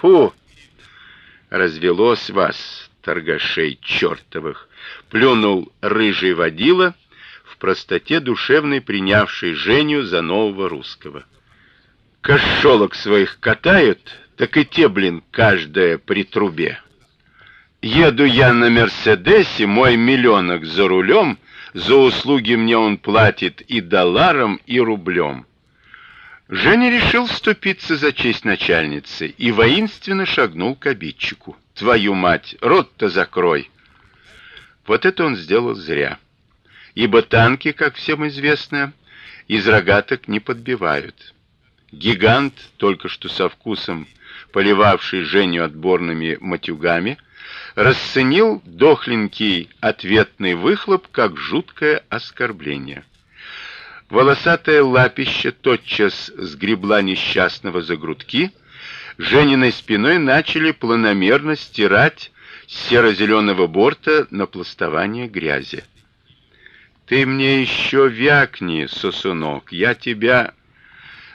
Фу! Развелось вас, торгашей чертовых, плюнул рыжий водила, в простоте душевной принявший Женю за нового русского. Кошелок своих катают, так и те, блин, каждая при трубе. Еду я на Мерседесе, мой миллионок за рулем, за услуги мне он платит и долларом, и рублем. Женя решил вступиться за честь начальницы и воинственно шагнул к обидчику. Твою мать, рот-то закрой. Вот это он сделал зря. Ибо танки, как всем известно, из рогаток не подбивают. Гигант, только что со вкусом поливавший Женю отборными матюгами, расценил дохленький ответный выхлоп как жуткое оскорбление. Волосатая лапища тотчас сгребла несчастного за грудки, Жениной спиной начали планомерно стирать с серо-зеленого борта напластование грязи. Ты мне еще вякни, сосунок, я тебя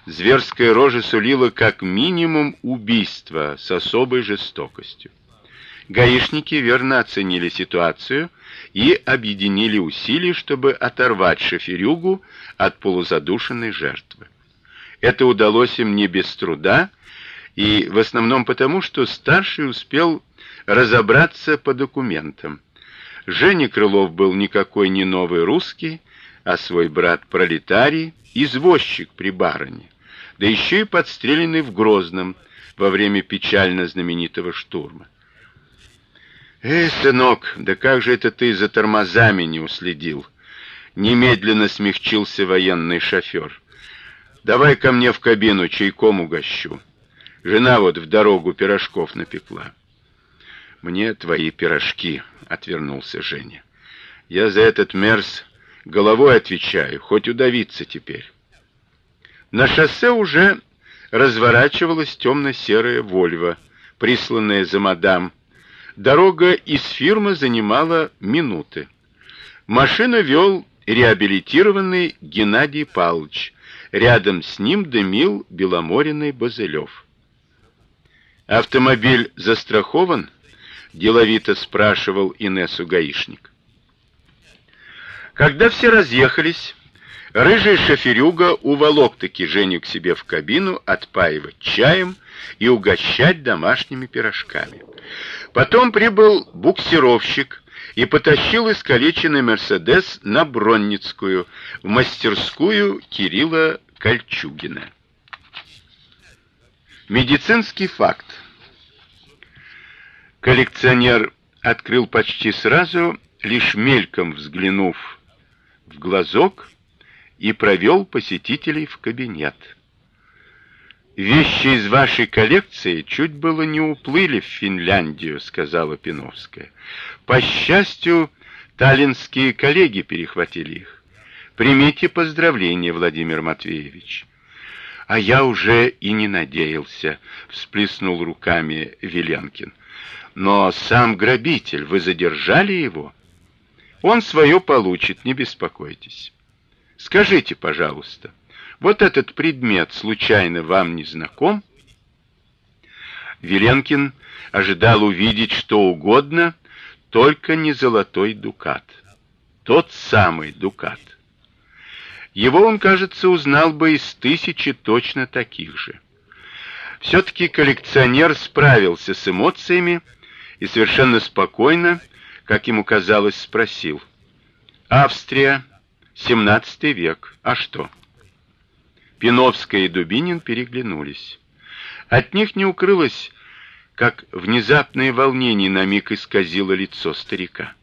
Зверская рожа сулила как минимум убийство с особой жестокостью. Гаишники верно оценили ситуацию и объединили усилия, чтобы оторвать шоферюгу от полузадушенной жертвы. Это удалось им не без труда, и в основном потому, что старший успел разобраться по документам. Женя Крылов был никакой не новый русский, а свой брат пролетарий, извозчик при бароне, да еще и подстреленный в Грозном во время печально знаменитого штурма. Эй, сынок, да как же это ты за тормозами не уследил? Немедленно смягчился военный шофер. Давай ко мне в кабину чайком угощу. Жена вот в дорогу пирожков напекла. Мне твои пирожки, отвернулся Женя. Я за этот мерз головой отвечаю, хоть удавиться теперь. На шоссе уже разворачивалась темно серая Вольво, присланная за мадам Дорога из фирмы занимала минуты. Машину вел реабилитированный Геннадий Павлович. Рядом с ним дымил беломоренный Базелёв. Автомобиль застрахован? деловито спрашивал Инессу гаишник. Когда все разъехались, рыжий шоферюга уволок таки Женю к себе в кабину отпаивать чаем и угощать домашними пирожками. Потом прибыл буксировщик и потащил искалеченный Мерседес на Бронницкую, в мастерскую Кирилла Кольчугина. Медицинский факт. Коллекционер открыл почти сразу, лишь мельком взглянув в глазок, и провел посетителей в кабинет. Вещи из вашей коллекции чуть было не уплыли в Финляндию, сказала Пиновская. По счастью, таллинские коллеги перехватили их. Примите поздравления, Владимир Матвеевич. А я уже и не надеялся, всплеснул руками Веленкин. Но сам грабитель, вы задержали его? Он свое получит, не беспокойтесь. Скажите, пожалуйста, вот этот предмет случайно вам не знаком? Веленкин ожидал увидеть что угодно, только не золотой дукат. Тот самый дукат. Его он, кажется, узнал бы из тысячи точно таких же. все таки коллекционер справился с эмоциями и совершенно спокойно, как ему казалось, спросил: "Австрия, 17 век. А что?" Пиновская и Дубинин переглянулись. От них не укрылось, как внезапное волнение на миг исказило лицо старика.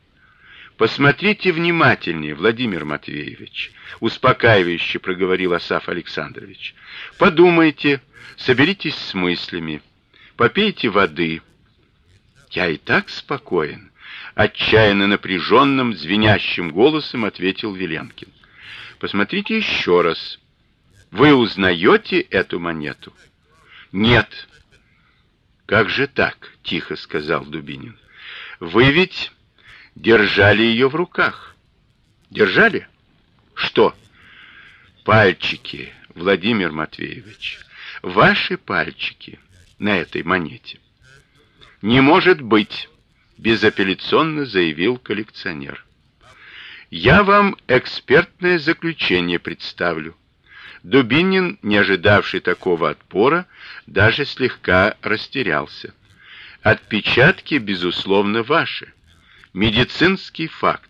Посмотрите внимательнее, Владимир Матвеевич, успокаивающе проговорил Асаф Александрович. Подумайте, соберитесь с мыслями, попейте воды. Я и так спокоен, отчаянно напряженным, звенящим голосом ответил Веленкин. Посмотрите еще раз. Вы узнаете эту монету? Нет. Как же так? тихо сказал Дубинин. Вы ведь держали ее в руках. Держали? Что? Пальчики, Владимир Матвеевич. Ваши пальчики. на этой монете. Не может быть, безапелляционно заявил коллекционер. Я вам экспертное заключение представлю. Дубинин, не ожидавший такого отпора, даже слегка растерялся. Отпечатки безусловно ваши. Медицинский факт.